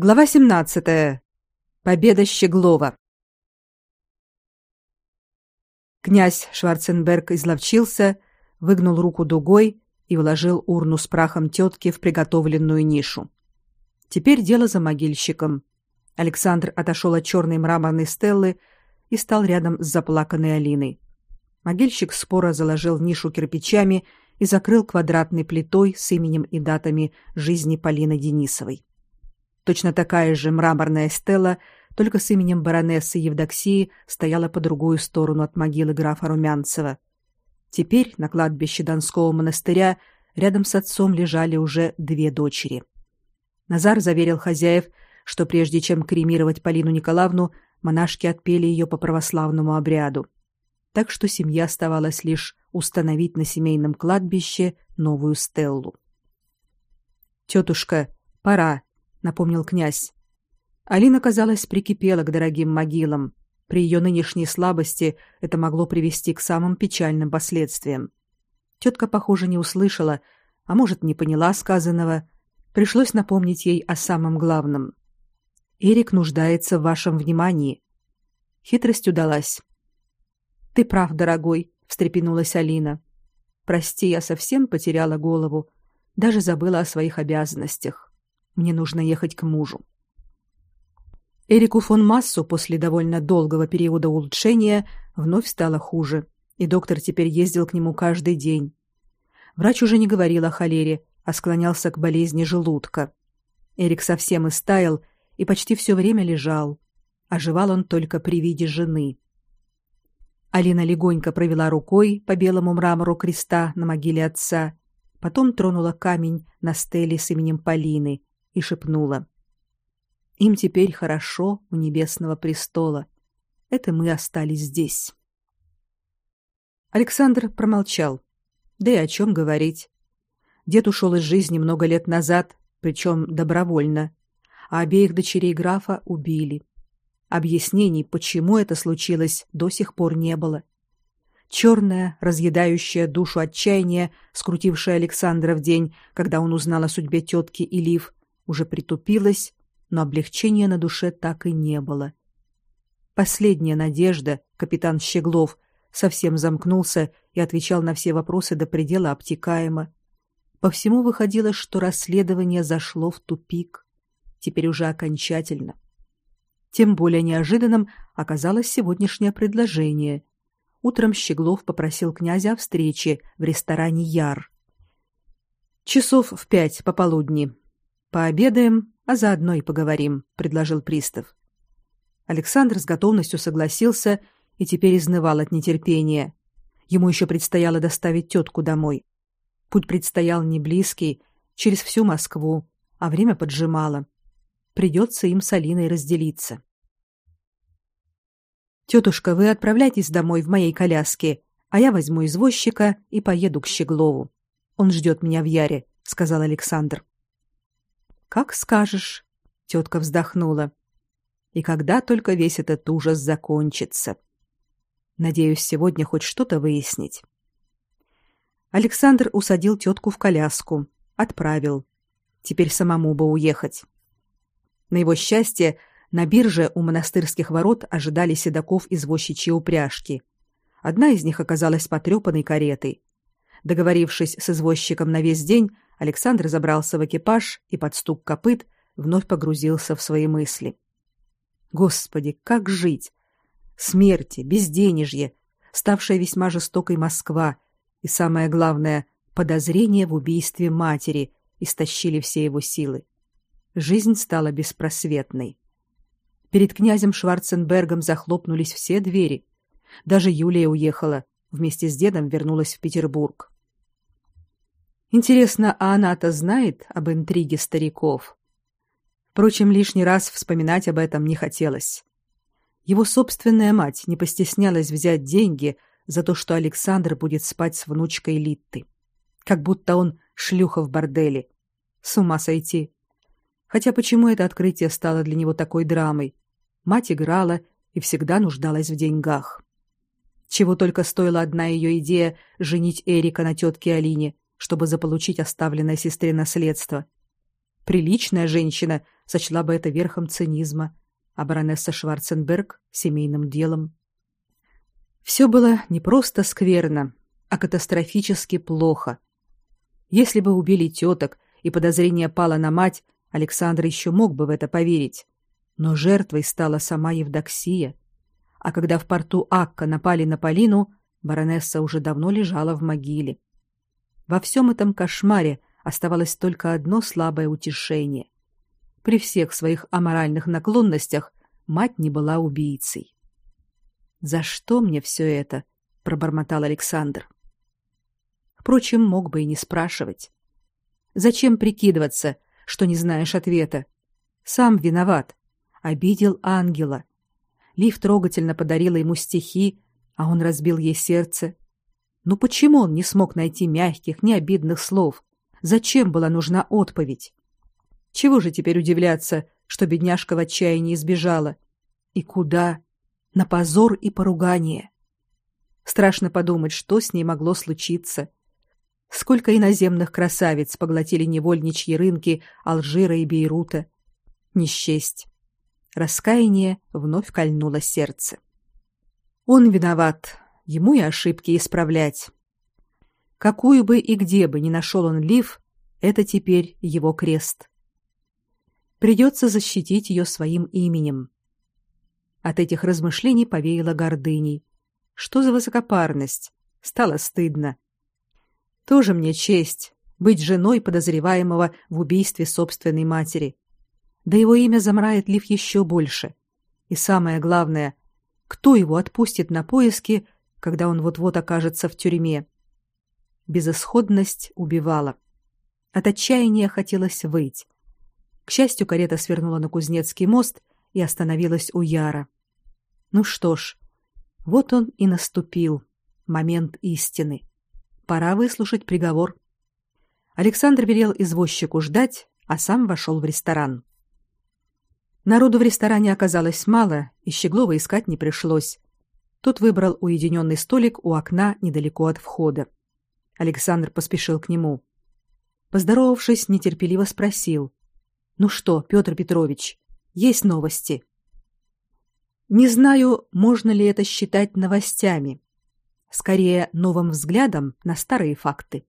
Глава 17. Победа Щеглова. Князь Шварценберг изловчился, выгнул руку дугой и вложил урну с прахом тетки в приготовленную нишу. Теперь дело за могильщиком. Александр отошел от черной мраморной стеллы и стал рядом с заплаканной Алиной. Могильщик споро заложил нишу кирпичами и закрыл квадратной плитой с именем и датами жизни Полины Денисовой. Точно такая же мраморная стела, только с именем баронессы Евдоксии, стояла по другую сторону от могилы графа Румянцева. Теперь на кладбище Донского монастыря рядом с отцом лежали уже две дочери. Назар заверил хозяев, что прежде чем кремировать Полину Николаевну, монашки отпели ее по православному обряду. Так что семья оставалась лишь установить на семейном кладбище новую стеллу. Тетушка, пора, напомнил князь. Алина, казалось, прикипела к дорогим могилам. При ее нынешней слабости это могло привести к самым печальным последствиям. Тетка, похоже, не услышала, а может, не поняла сказанного. Пришлось напомнить ей о самом главном. Эрик нуждается в вашем внимании. Хитрость удалась. Ты прав, дорогой, встрепенулась Алина. Прости, я совсем потеряла голову, даже забыла о своих обязанностях. Мне нужно ехать к мужу. Эрику фон Массу после довольно долгого периода улучшения вновь стало хуже, и доктор теперь ездил к нему каждый день. Врач уже не говорил о холере, а склонялся к болезни желудка. Эрик совсем истаял и почти все время лежал. Оживал он только при виде жены. Алина легонько провела рукой по белому мрамору креста на могиле отца, потом тронула камень на стеле с именем Полины и шепнула: "Им теперь хорошо у небесного престола. Это мы остались здесь". Александр промолчал. Да и о чем говорить? Дед ушел из жизни много лет назад, причем добровольно, а обеих дочерей графа убили. Объяснений, почему это случилось, до сих пор не было. Черное, разъедающее душу отчаяние, скрутившее Александра в день, когда он узнал о судьбе тетки и Лив, уже притупилась, но облегчения на душе так и не было. Последняя надежда, капитан Щеглов, совсем замкнулся и отвечал на все вопросы до предела обтекаемо. По всему выходило, что расследование зашло в тупик, теперь уже окончательно. Тем более неожиданным оказалось сегодняшнее предложение. Утром Щеглов попросил князя о встрече в ресторане Яр. Часов в пять пополудни. Пообедаем, а заодно и поговорим, предложил пристав. Александр с готовностью согласился и теперь изнывал от нетерпения. Ему еще предстояло доставить тетку домой. Путь предстоял не близкий, через всю Москву, а время поджимало. Придется им с Алиной разделиться. Тетушка, вы отправляйтесь домой в моей коляске, а я возьму извозчика и поеду к Щеглову. Он ждет меня в Яре, сказал Александр. Как скажешь, тетка вздохнула. И когда только весь этот ужас закончится. Надеюсь, сегодня хоть что-то выяснить. Александр усадил тетку в коляску, отправил. Теперь самому бы уехать. На его счастье, на бирже у монастырских ворот ожидали седаков извозчичьи упряжки. Одна из них оказалась потрепанной каретой. Договорившись с извозчиком на весь день, Александр забрался в экипаж и под стук копыт вновь погрузился в свои мысли. Господи, как жить? Смерти, безденежье, ставшая весьма жестокой Москва и самое главное подозрение в убийстве матери истощили все его силы. Жизнь стала беспросветной. Перед князем Шварценбергом захлопнулись все двери. Даже Юлия уехала, вместе с дедом вернулась в Петербург. Интересно, а она-то знает об интриге стариков? Впрочем, лишний раз вспоминать об этом не хотелось. Его собственная мать не постеснялась взять деньги за то, что Александр будет спать с внучкой Литты. Как будто он шлюха в борделе. С ума сойти. Хотя почему это открытие стало для него такой драмой? Мать играла и всегда нуждалась в деньгах. Чего только стоила одна ее идея женить Эрика на тетке Алине – чтобы заполучить оставленное сестре наследство. Приличная женщина сочла бы это верхом цинизма, а баронесса Шварценберг семейным делом. Все было не просто скверно, а катастрофически плохо. Если бы убили теток и подозрение пало на мать, Александр еще мог бы в это поверить. Но жертвой стала сама Евдоксия. А когда в порту Акка напали на Полину, баронесса уже давно лежала в могиле. Во всем этом кошмаре оставалось только одно слабое утешение. При всех своих аморальных наклонностях мать не была убийцей. За что мне все это? пробормотал Александр. Впрочем, мог бы и не спрашивать. Зачем прикидываться, что не знаешь ответа? Сам виноват. Обидел ангела. Лив трогательно подарила ему стихи, а он разбил ей сердце. Ну почему он не смог найти мягких, необидных слов? Зачем была нужна отповедь? Чего же теперь удивляться, что бедняжка в отчаянии сбежала? И куда? На позор и поругание. Страшно подумать, что с ней могло случиться. Сколько иноземных красавиц поглотили невольничьи рынки Алжира и Бейрута. Не Раскаяние вновь кольнуло сердце. Он виноват, ему и ошибки исправлять. Какую бы и где бы ни нашел он Лив, это теперь его крест. Придется защитить ее своим именем. От этих размышлений повеяло гордыней. Что за высокопарность? Стало стыдно. Тоже мне честь быть женой подозреваемого в убийстве собственной матери. Да его имя замрает Лив еще больше. И самое главное, кто его отпустит на поиски, когда он вот-вот окажется в тюрьме? Безысходность убивала. От отчаяния хотелось выйти. К счастью, карета свернула на Кузнецкий мост и остановилась у Яра. Ну что ж, вот он и наступил, момент истины. Пора выслушать приговор. Александр велел извозчику ждать, а сам вошел в ресторан. Народу в ресторане оказалось мало, и Щеглова искать не пришлось. Тот выбрал уединенный столик у окна недалеко от входа. Александр поспешил к нему. Поздоровавшись, нетерпеливо спросил: "Ну что, Петр Петрович, есть новости?" Не знаю, можно ли это считать новостями скорее новым взглядом на старые факты.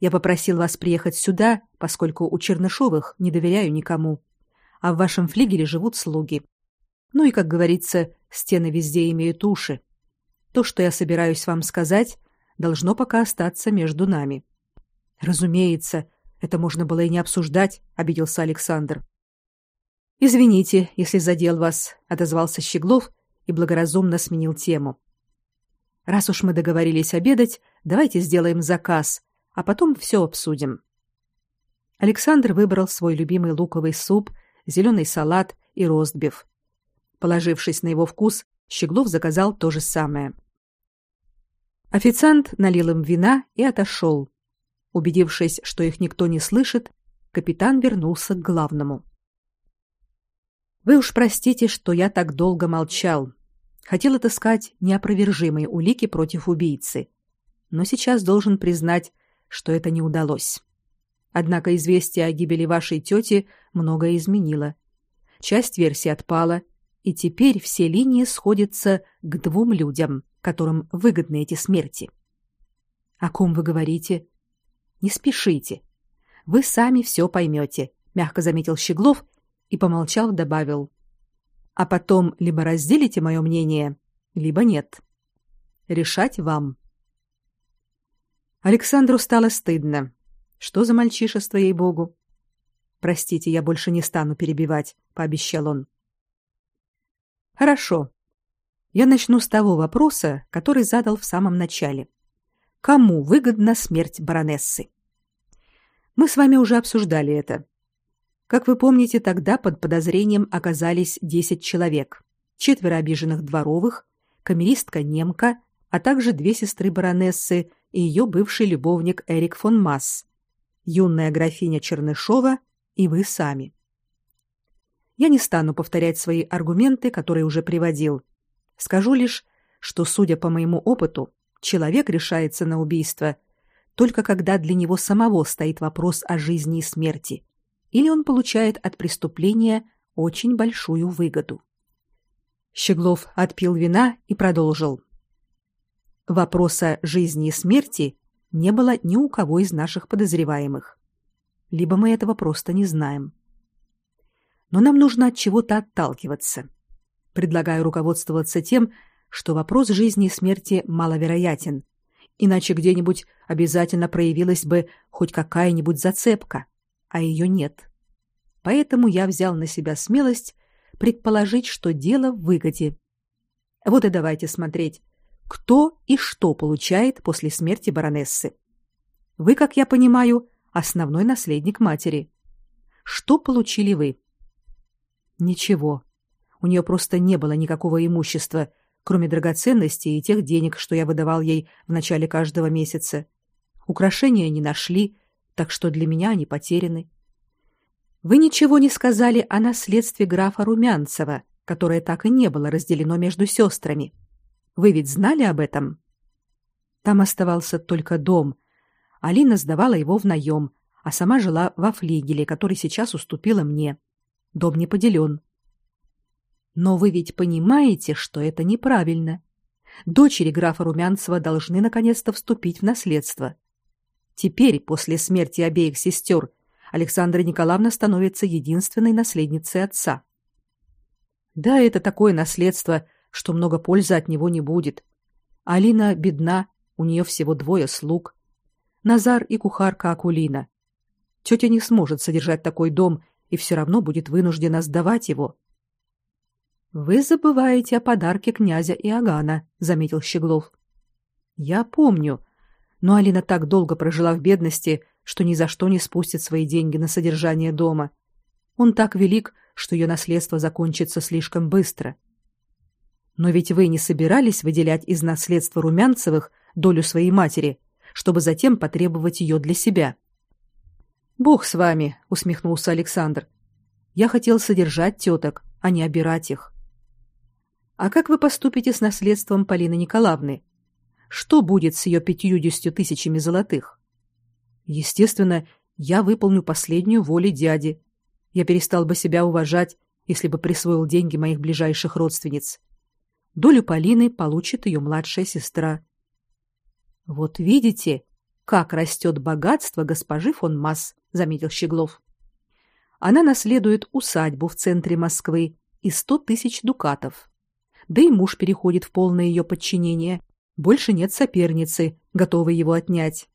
Я попросил вас приехать сюда, поскольку у Чернышовых не доверяю никому, а в вашем флигеле живут слуги. Ну и, как говорится, стены везде имеют уши. То, что я собираюсь вам сказать, должно пока остаться между нами. Разумеется, это можно было и не обсуждать, обиделся Александр. Извините, если задел вас, отозвался Щеглов и благоразумно сменил тему. Раз уж мы договорились обедать, давайте сделаем заказ, а потом все обсудим. Александр выбрал свой любимый луковый суп, зеленый салат и ростбиф. Положившись на его вкус, Щеглов заказал то же самое. Официант налил им вина и отошел. Убедившись, что их никто не слышит, капитан вернулся к главному. Вы уж простите, что я так долго молчал хотел отыскать неопровержимые улики против убийцы, но сейчас должен признать, что это не удалось. Однако известие о гибели вашей тети многое изменило. Часть версий отпала, и теперь все линии сходятся к двум людям, которым выгодны эти смерти. О ком вы говорите? Не спешите. Вы сами все поймете, мягко заметил Щеглов и помолчав добавил: а потом либо разделите мое мнение, либо нет. Решать вам. Александру стало стыдно. Что за мальчишество ей-богу? Простите, я больше не стану перебивать, пообещал он. Хорошо. Я начну с того вопроса, который задал в самом начале. Кому выгодна смерть баронессы? Мы с вами уже обсуждали это. Как вы помните, тогда под подозрением оказались 10 человек. Четверо обиженных дворовых, камеристка немка, а также две сестры баронессы и ее бывший любовник Эрик фон Масс, юная графиня Чернышова и вы сами. Я не стану повторять свои аргументы, которые уже приводил. Скажу лишь, что, судя по моему опыту, человек решается на убийство только когда для него самого стоит вопрос о жизни и смерти или он получает от преступления очень большую выгоду. Щеглов отпил вина и продолжил. Вопроса жизни и смерти не было ни у кого из наших подозреваемых. Либо мы этого просто не знаем. Но нам нужно от чего-то отталкиваться. Предлагаю руководствоваться тем, что вопрос жизни и смерти маловероятен, иначе где-нибудь обязательно проявилась бы хоть какая-нибудь зацепка, а ее нет. Поэтому я взял на себя смелость предположить, что дело в выгоде. Вот и давайте смотреть, кто и что получает после смерти баронессы. Вы, как я понимаю, основной наследник матери. Что получили вы? Ничего. У нее просто не было никакого имущества, кроме драгоценностей и тех денег, что я выдавал ей в начале каждого месяца. Украшения не нашли, так что для меня они потеряны. Вы ничего не сказали о наследстве графа Румянцева, которое так и не было разделено между сестрами. Вы ведь знали об этом? Там оставался только дом. Алина сдавала его в наем, а сама жила во флигеле, который сейчас уступила мне. Дом не поделен. Но вы ведь понимаете, что это неправильно. Дочери графа Румянцева должны наконец-то вступить в наследство. Теперь, после смерти обеих сестер, Александра Николаевна становится единственной наследницей отца. Да, это такое наследство, что много пользы от него не будет. Алина бедна, у нее всего двое слуг. Назар и кухарка Акулина. Тетя не сможет содержать такой дом и все равно будет вынуждена сдавать его. Вы забываете о подарке князя Иоганна, заметил Щеглов. Я помню, но Алина так долго прожила в бедности, что ни за что не спустит свои деньги на содержание дома. Он так велик, что ее наследство закончится слишком быстро. Но ведь вы не собирались выделять из наследства Румянцевых долю своей матери, чтобы затем потребовать ее для себя. Бог с вами, усмехнулся Александр. Я хотел содержать теток, а не обирать их. А как вы поступите с наследством Полины Николаевны? Что будет с ее пятьюдесятью тысячами золотых? Естественно, я выполню последнюю волю дяди. Я перестал бы себя уважать, если бы присвоил деньги моих ближайших родственниц. Долю Полины получит ее младшая сестра. Вот видите, как растет богатство госпожи фон Масс, заметил Щеглов. Она наследует усадьбу в центре Москвы и сто тысяч дукатов. Да и муж переходит в полное ее подчинение. Больше нет соперницы, готовой его отнять.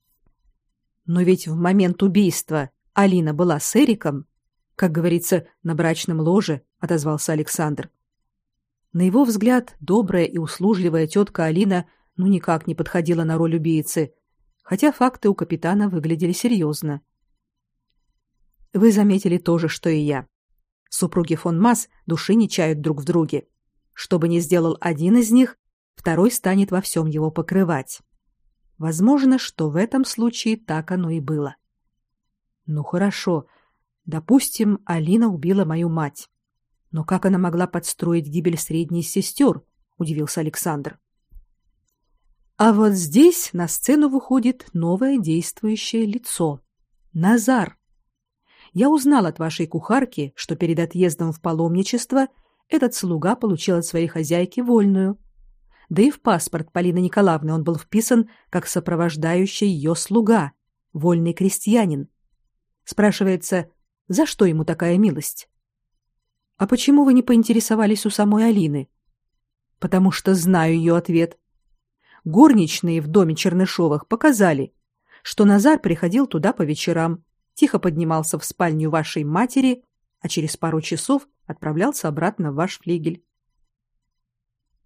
Но ведь в момент убийства Алина была с Эриком, как говорится, на брачном ложе, отозвался Александр. На его взгляд, добрая и услужливая тетка Алина ну никак не подходила на роль убийцы, хотя факты у капитана выглядели серьезно. Вы заметили то же, что и я. Супруги фон Масс души не чают друг в друге. Что бы ни сделал один из них, второй станет во всем его покрывать. Возможно, что в этом случае так оно и было. Ну хорошо. Допустим, Алина убила мою мать. Но как она могла подстроить гибель средней сестер? удивился Александр. А вот здесь на сцену выходит новое действующее лицо Назар. Я узнал от вашей кухарки, что перед отъездом в паломничество этот слуга получил от своей хозяйки вольную. Да и в паспорт Полины Николаевны он был вписан как сопровождающий ее слуга, вольный крестьянин. Спрашивается, за что ему такая милость? А почему вы не поинтересовались у самой Алины? Потому что знаю ее ответ. Горничные в доме Чернышовых показали, что Назар приходил туда по вечерам, тихо поднимался в спальню вашей матери, а через пару часов отправлялся обратно в ваш флигель.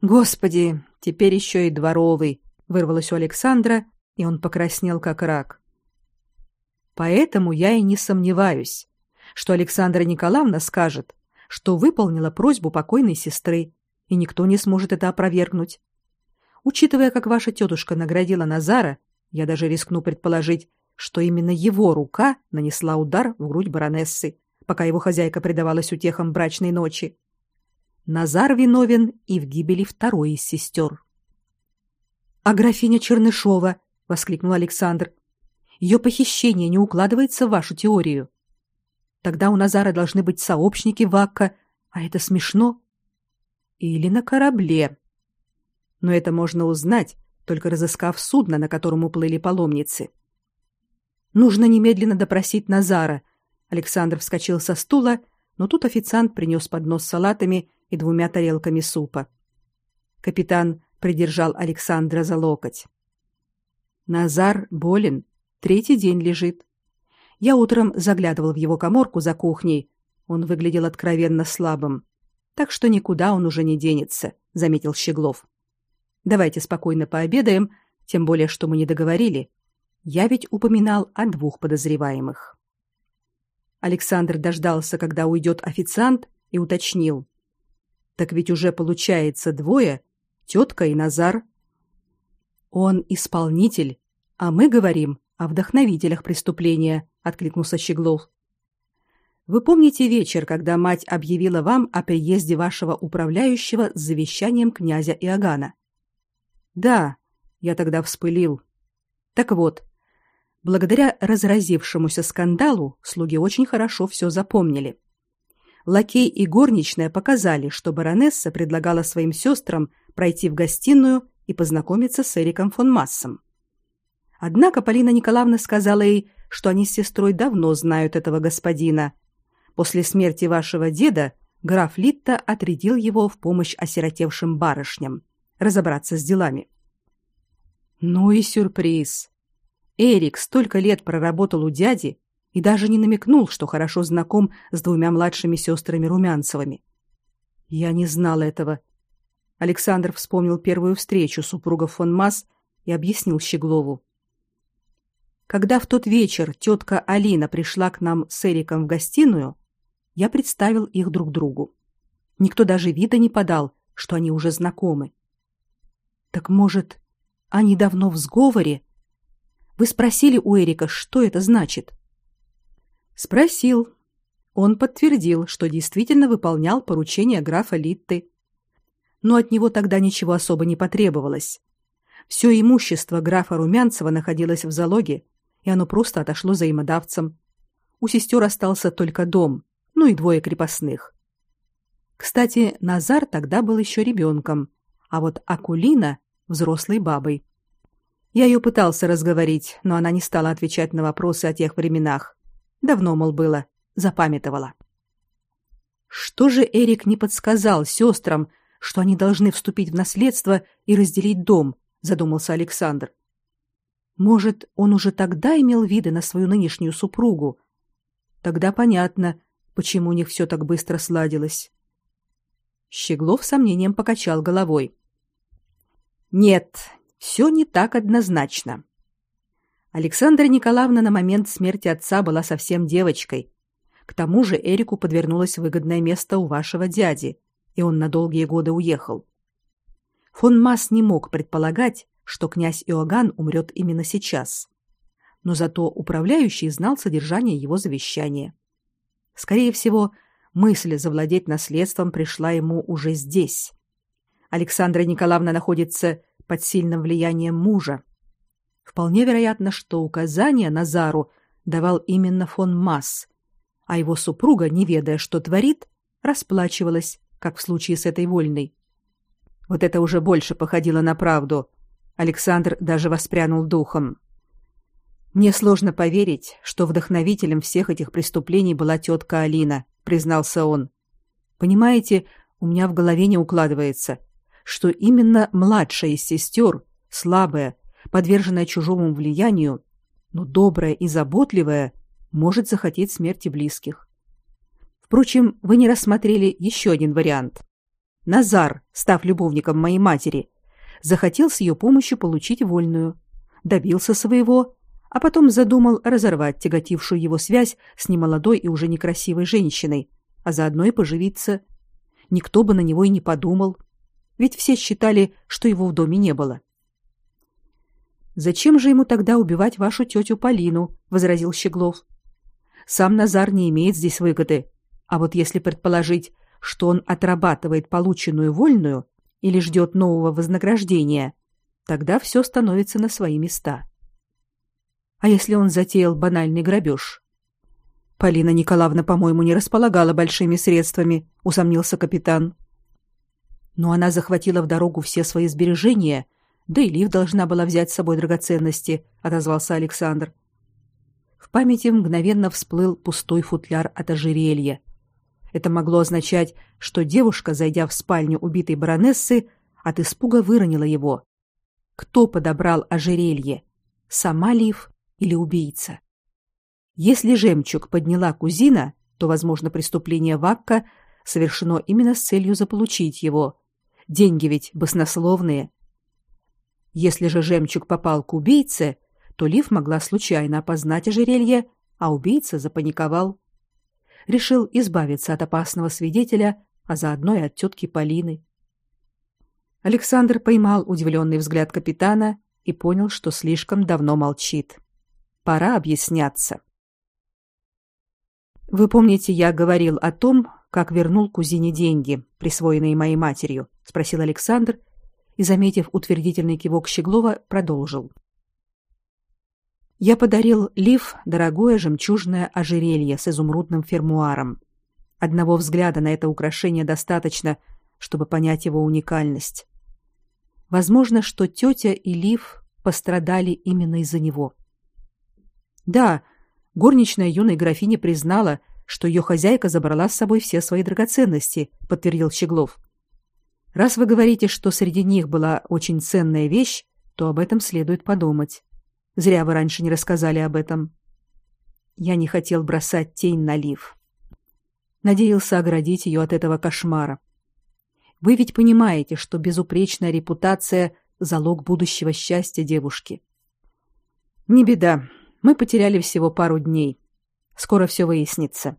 Господи, теперь еще и дворовый, вырвалось у Александра, и он покраснел как рак. Поэтому я и не сомневаюсь, что Александра Николаевна скажет, что выполнила просьбу покойной сестры, и никто не сможет это опровергнуть. Учитывая, как ваша тетушка наградила Назара, я даже рискну предположить, что именно его рука нанесла удар в грудь баронессы, пока его хозяйка предавалась утехам брачной ночи. Назар виновен и в гибели второй из сестер. «А графиня Чернышова?» — воскликнул Александр. «Ее похищение не укладывается в вашу теорию». Тогда у Назара должны быть сообщники Вакка, а это смешно. Или на корабле. Но это можно узнать, только разыскав судно, на котором уплыли паломницы. Нужно немедленно допросить Назара. Александр вскочил со стула, но тут официант принес поднос с салатами и двумя тарелками супа. Капитан придержал Александра за локоть. Назар болен, третий день лежит. Я утром заглядывал в его каморку за кухней. Он выглядел откровенно слабым. Так что никуда он уже не денется, заметил Щеглов. Давайте спокойно пообедаем, тем более что мы не договорили. Я ведь упоминал о двух подозреваемых. Александр дождался, когда уйдет официант, и уточнил: "Так ведь уже получается двое: тетка и Назар. Он исполнитель, а мы говорим о вдохновителях преступления", откликнулся Щеглов. Вы помните вечер, когда мать объявила вам о приезде вашего управляющего с завещанием князя Иоганна? Да, я тогда вспылил. Так вот, благодаря разразившемуся скандалу слуги очень хорошо все запомнили. Лакей и горничная показали, что баронесса предлагала своим сестрам пройти в гостиную и познакомиться с Эриком фон Массом. Однако Полина Николаевна сказала ей, что они с сестрой давно знают этого господина. После смерти вашего деда граф Литта отрядил его в помощь осиротевшим барышням разобраться с делами. Ну и сюрприз. Эрик столько лет проработал у дяди и даже не намекнул, что хорошо знаком с двумя младшими сестрами Румянцевыми. Я не знал этого. Александр вспомнил первую встречу супругов фон Масс и объяснил Щеглову. Когда в тот вечер тетка Алина пришла к нам с Эриком в гостиную, я представил их друг другу. Никто даже вида не подал, что они уже знакомы. Так может, они давно в сговоре? Вы спросили у Эрика, что это значит? Спросил. Он подтвердил, что действительно выполнял поручение графа Литты. Но от него тогда ничего особо не потребовалось. Все имущество графа Румянцева находилось в залоге, и оно просто отошло взаимодавцам. У сестер остался только дом, ну и двое крепостных. Кстати, Назар тогда был еще ребенком, а вот Акулина взрослой бабой. Я ее пытался разговорить, но она не стала отвечать на вопросы о тех временах. Давно, мол, было, запамятовала. Что же Эрик не подсказал сестрам, что они должны вступить в наследство и разделить дом, задумался Александр. Может, он уже тогда имел виды на свою нынешнюю супругу? Тогда понятно, почему у них все так быстро сладилось. Щеглов сомнением покачал головой. Нет, все не так однозначно. Александра Николаевна на момент смерти отца была совсем девочкой. К тому же Эрику подвернулось выгодное место у вашего дяди, и он на долгие годы уехал. Фон Масс не мог предполагать, что князь Иоганн умрет именно сейчас. Но зато управляющий знал содержание его завещания. Скорее всего, мысль завладеть наследством пришла ему уже здесь. Александра Николаевна находится под сильным влиянием мужа. Вполне вероятно, что указания Назару давал именно фон Масс, а его супруга, не ведая, что творит, расплачивалась, как в случае с этой вольной. Вот это уже больше походило на правду. Александр даже воспрянул духом. Мне сложно поверить, что вдохновителем всех этих преступлений была тетка Алина, признался он. Понимаете, у меня в голове не укладывается что именно младшая из сестер, слабая, подверженная чужому влиянию, но добрая и заботливая, может захотеть смерти близких. Впрочем, вы не рассмотрели еще один вариант. Назар, став любовником моей матери, захотел с ее помощью получить вольную, добился своего, а потом задумал разорвать тяготившую его связь с немолодой и уже некрасивой женщиной, а заодно и поживиться. Никто бы на него и не подумал ведь все считали, что его в доме не было. Зачем же ему тогда убивать вашу тетю Полину, возразил Щеглов. Сам Назар не имеет здесь выгоды, а вот если предположить, что он отрабатывает полученную вольную или ждет нового вознаграждения, тогда все становится на свои места. А если он затеял банальный грабеж? Полина Николаевна, по-моему, не располагала большими средствами, усомнился капитан. Но она захватила в дорогу все свои сбережения, да и Лив должна была взять с собой драгоценности, отозвался Александр. В памяти мгновенно всплыл пустой футляр от ожерелья. Это могло означать, что девушка, зайдя в спальню убитой баронессы, от испуга выронила его. Кто подобрал ожерелье? Сама Лив или убийца? Если жемчуг подняла кузина, то, возможно, преступление Вакка совершено именно с целью заполучить его. Деньги ведь баснословные. Если же жемчуг попал к убийце, то Лив могла случайно опознать ожерелье, а убийца запаниковал. Решил избавиться от опасного свидетеля, а заодно и от тетки Полины. Александр поймал удивленный взгляд капитана и понял, что слишком давно молчит. Пора объясняться. Вы помните, я говорил о том, как вернул кузине деньги, присвоенные моей матерью, спросил Александр и, заметив утвердительный кивок Щеглова, продолжил. Я подарил Лив дорогое жемчужное ожерелье с изумрудным фермуаром. Одного взгляда на это украшение достаточно, чтобы понять его уникальность. Возможно, что тетя и Лив пострадали именно из-за него. Да, горничная юной графини признала, что ее хозяйка забрала с собой все свои драгоценности, подтвердил Щеглов. Раз вы говорите, что среди них была очень ценная вещь, то об этом следует подумать. Зря вы раньше не рассказали об этом. Я не хотел бросать тень на Лив. Надеялся оградить ее от этого кошмара. Вы ведь понимаете, что безупречная репутация залог будущего счастья девушки. Не беда. Мы потеряли всего пару дней. Скоро все выяснится.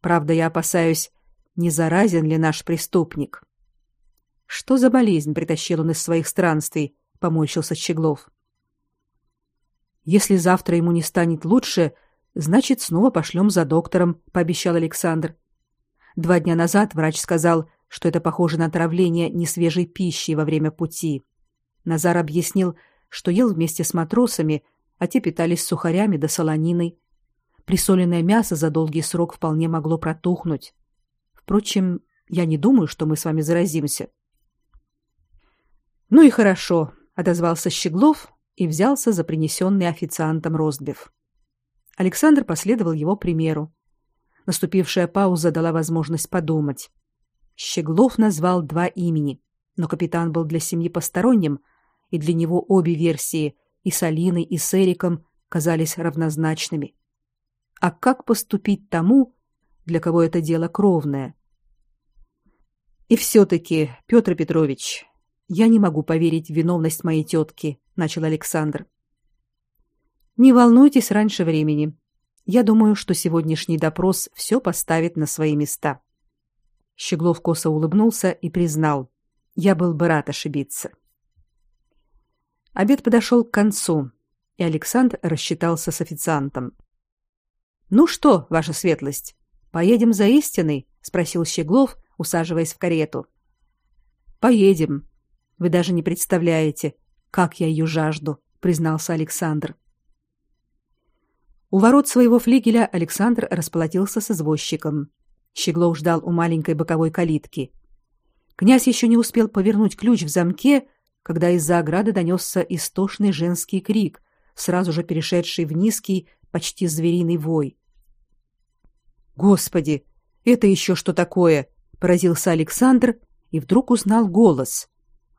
Правда, я опасаюсь, не заразен ли наш преступник. Что за болезнь притащил он из своих странствий? поморщился Щеглов. Если завтра ему не станет лучше, значит, снова пошлем за доктором, пообещал Александр. Два дня назад врач сказал, что это похоже на отравление несвежей пищи во время пути. Назар объяснил, что ел вместе с матросами, а те питались сухарями да солониной. Присоленное мясо за долгий срок вполне могло протухнуть. Впрочем, я не думаю, что мы с вами заразимся. Ну и хорошо, отозвался Щеглов и взялся за принесенный официантом ростбиф. Александр последовал его примеру. Наступившая пауза дала возможность подумать. Щеглов назвал два имени, но капитан был для семьи посторонним, и для него обе версии, и с Алиной, и с Эриком, казались равнозначными. А как поступить тому, для кого это дело кровное? И все-таки, Петр Петрович, я не могу поверить в виновность моей тетки, начал Александр. Не волнуйтесь раньше времени. Я думаю, что сегодняшний допрос все поставит на свои места. Щеглов косо улыбнулся и признал: "Я был бы рад ошибиться". Обед подошел к концу, и Александр рассчитался с официантом. "Ну что, ваша светлость, поедем за истиной?" спросил Щеглов, усаживаясь в карету. "Поедем. Вы даже не представляете, как я ее жажду", признался Александр. У ворот своего флигеля Александр расплатился с извозчиком. Щеглов ждал у маленькой боковой калитки. Князь еще не успел повернуть ключ в замке, когда из-за ограды донесся истошный женский крик, сразу же перешедший в низкий, почти звериный вой. Господи, это еще что такое? поразился Александр и вдруг узнал голос.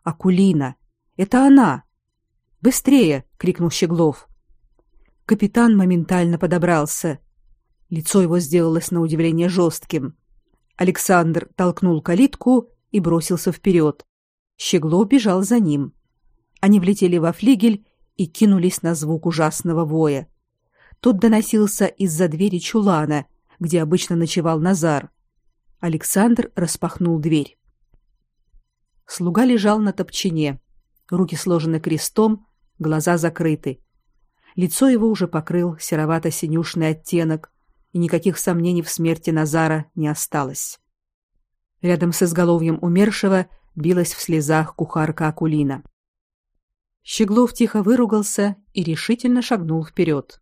Акулина. Это она. Быстрее, крикнул Щеглов. Капитан моментально подобрался. Лицо его сделалось на удивление жестким. Александр толкнул калитку и бросился вперед. Щеглов бежал за ним. Они влетели во флигель и кинулись на звук ужасного воя. Тот доносился из-за двери чулана, где обычно ночевал Назар. Александр распахнул дверь. Слуга лежал на топчине, руки сложены крестом, глаза закрыты. Лицо его уже покрыл серовато-синюшный оттенок, и никаких сомнений в смерти Назара не осталось. Рядом с изголовьем умершего билась в слезах кухарка Акулина. Щеглов тихо выругался и решительно шагнул вперед.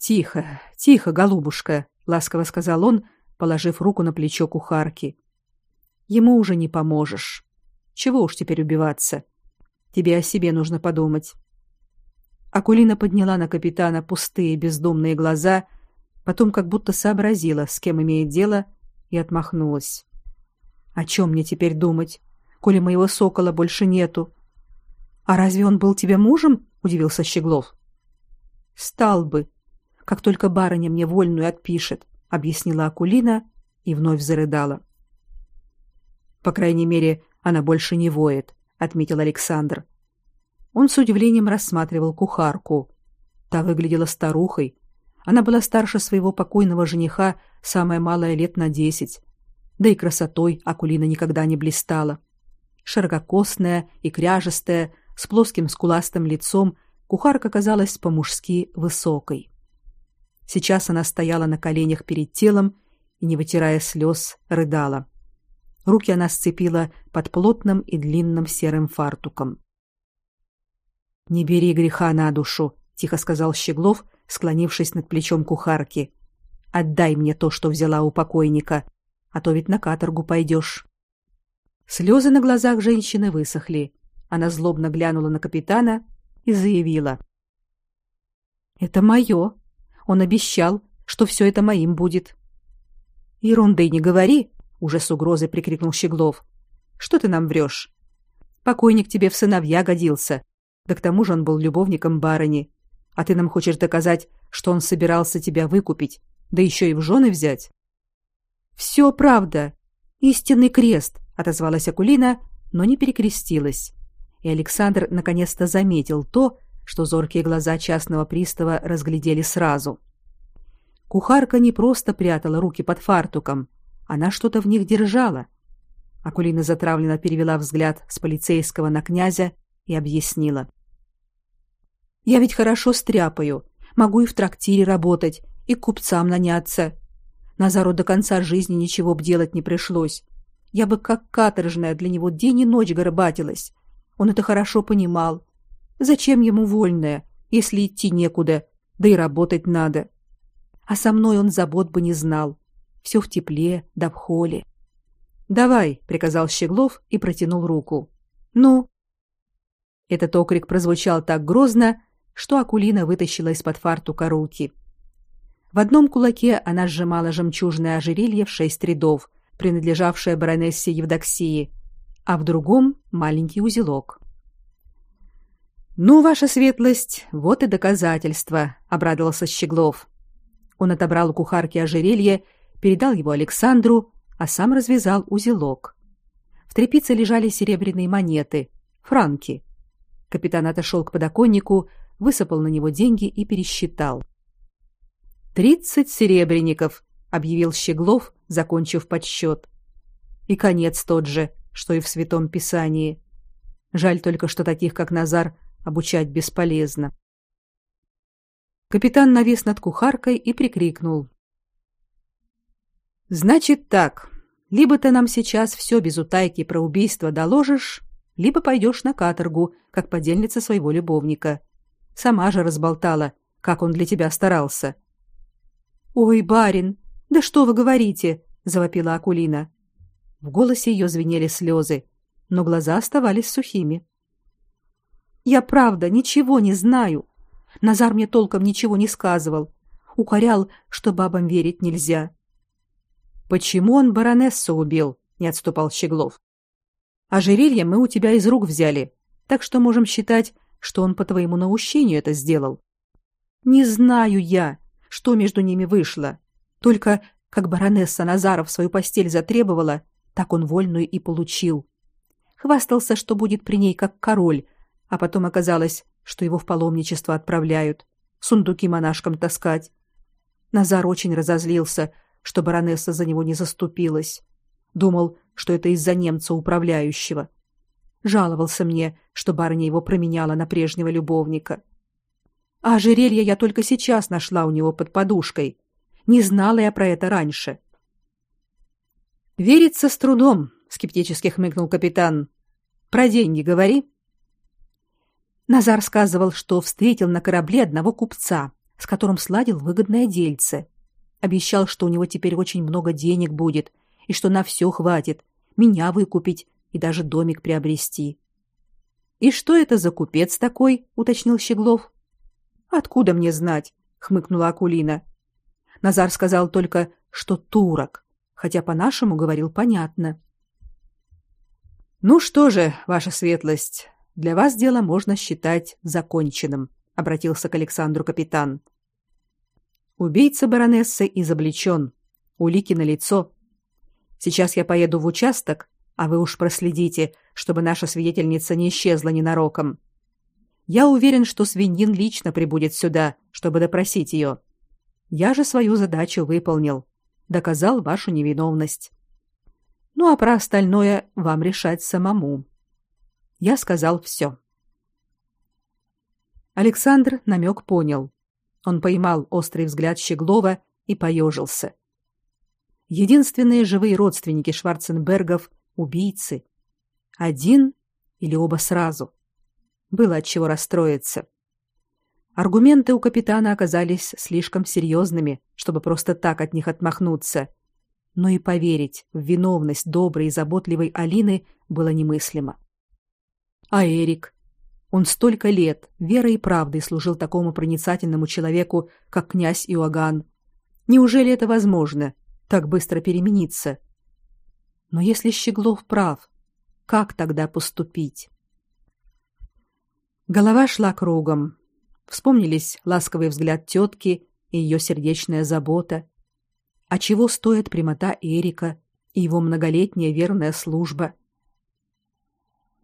Тихо, тихо, голубушка, ласково сказал он, положив руку на плечо кухарки. Ему уже не поможешь. Чего уж теперь убиваться? Тебе о себе нужно подумать. Акулина подняла на капитана пустые бездумные глаза, потом как будто сообразила, с кем имеет дело, и отмахнулась. О чем мне теперь думать, коли моего сокола больше нету? А разве он был тебе мужем? удивился Щеглов. Стал бы, как только барыня мне вольную отпишет, объяснила Акулина и вновь зарыдала. По крайней мере, она больше не воет, отметил Александр. Он с удивлением рассматривал кухарку. Та выглядела старухой. Она была старше своего покойного жениха, самая малая лет на десять. Да и красотой Акулина никогда не блистала. Ширококосная и кряжестая, с плоским скуластым лицом, кухарка казалась по-мужски высокой. Сейчас она стояла на коленях перед телом и, не вытирая слез, рыдала. Руки она сцепила под плотным и длинным серым фартуком. Не бери греха на душу, тихо сказал Щеглов, склонившись над плечом кухарки. Отдай мне то, что взяла у покойника, а то ведь на каторгу пойдешь. Слезы на глазах женщины высохли. Она злобно глянула на капитана и заявила: "Это мое. Он обещал, что все это моим будет". "Ерунды не говори", уже с угрозой прикрикнул Щеглов. "Что ты нам врешь? Покойник тебе в сыновья годился, да к тому же он был любовником барыни. А ты нам хочешь доказать, что он собирался тебя выкупить, да еще и в жены взять? Все правда. Истинный крест, отозвалась Акулина, но не перекрестилась. И Александр наконец-то заметил то, что зоркие глаза частного пристава разглядели сразу. Кухарка не просто прятала руки под фартуком, она что-то в них держала. Акулина затравленно перевела взгляд с полицейского на князя и объяснила. Я ведь хорошо стряпаю, могу и в трактире работать, и купцам наняться. Назару до конца жизни ничего б делать не пришлось. Я бы как каторжная для него день и ночь горбатилась. Он это хорошо понимал. Зачем ему вольное, если идти некуда, да и работать надо? А со мной он забот бы не знал. Все в тепле, да в холе. «Давай», — приказал Щеглов и протянул руку. «Ну?» Этот окрик прозвучал так грозно, что Акулина вытащила из-под фартука руки. В одном кулаке она сжимала жемчужное ожерелье в шесть рядов, принадлежавшее баронессе Евдоксии, а в другом маленький узелок. Ну, ваша светлость, вот и доказательство, обрадовался Щеглов. Он отобрал у кухарки ожерелье, передал его Александру, а сам развязал узелок. В трепице лежали серебряные монеты, франки. Капитан отошел к подоконнику, высыпал на него деньги и пересчитал. «Тридцать серебряников», — объявил Щеглов, закончив подсчет. И конец тот же, что и в Святом Писании. Жаль только, что таких, как Назар, обучать бесполезно. Капитан навис над кухаркой и прикрикнул. «Значит так, либо ты нам сейчас все без утайки про убийство доложишь, либо пойдешь на каторгу, как подельница своего любовника. Сама же разболтала, как он для тебя старался. Ой, барин, да что вы говорите, завопила Акулина. В голосе ее звенели слезы, но глаза оставались сухими. Я правда ничего не знаю. Назар мне толком ничего не сказывал. Укорял, что бабам верить нельзя. Почему он баронессу убил? не отступал Щеглов. Ожерелье мы у тебя из рук взяли, так что можем считать, что он по твоему наущению это сделал. Не знаю я, что между ними вышло. Только как баронесса Назаров свою постель затребовала, так он вольную и получил. Хвастался, что будет при ней как король, а потом оказалось, что его в паломничество отправляют, сундуки монашкам таскать. Назар очень разозлился, что баронесса за него не заступилась. Думал, что это из-за немца управляющего. Жаловался мне, что барыня его променяла на прежнего любовника. А ожерелье я только сейчас нашла у него под подушкой. Не знала я про это раньше. Верится с трудом, скептически хмыкнул капитан. Про деньги говори. Назар сказывал, что встретил на корабле одного купца, с которым сладил выгодное дельце. Обещал, что у него теперь очень много денег будет и что на все хватит, меня выкупить и даже домик приобрести. И что это за купец такой? уточнил Щеглов. Откуда мне знать? хмыкнула Акулина. Назар сказал только, что турок, хотя по-нашему говорил понятно. Ну что же, ваша светлость, для вас дело можно считать законченным, обратился к Александру капитан. Убийца баронессы изобличен. Улики на лицо. Сейчас я поеду в участок, а вы уж проследите, чтобы наша свидетельница не исчезла ненароком. Я уверен, что свиньин лично прибудет сюда, чтобы допросить ее. Я же свою задачу выполнил, доказал вашу невиновность. Ну а про остальное вам решать самому. Я сказал все. Александр намек понял. Он поймал острый взгляд Щеглова и поежился. Единственные живые родственники Шварценбергов убийцы. Один или оба сразу. Было от чего расстроиться. Аргументы у капитана оказались слишком серьезными, чтобы просто так от них отмахнуться. Но и поверить в виновность доброй и заботливой Алины было немыслимо. А Эрик? Он столько лет верой и правдой служил такому проницательному человеку, как князь Иоганн. Неужели это возможно, так быстро перемениться? Но если Щеглов прав, как тогда поступить? Голова шла кругом. Вспомнились ласковый взгляд тетки и ее сердечная забота. А чего стоит прямота Эрика и его многолетняя верная служба?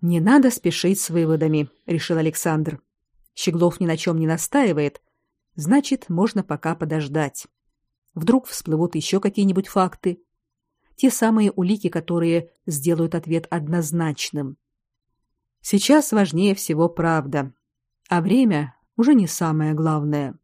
Не надо спешить с выводами, решил Александр. Щеглов ни на чем не настаивает, значит, можно пока подождать. Вдруг всплывут еще какие-нибудь факты, те самые улики, которые сделают ответ однозначным. Сейчас важнее всего правда, а время уже не самое главное.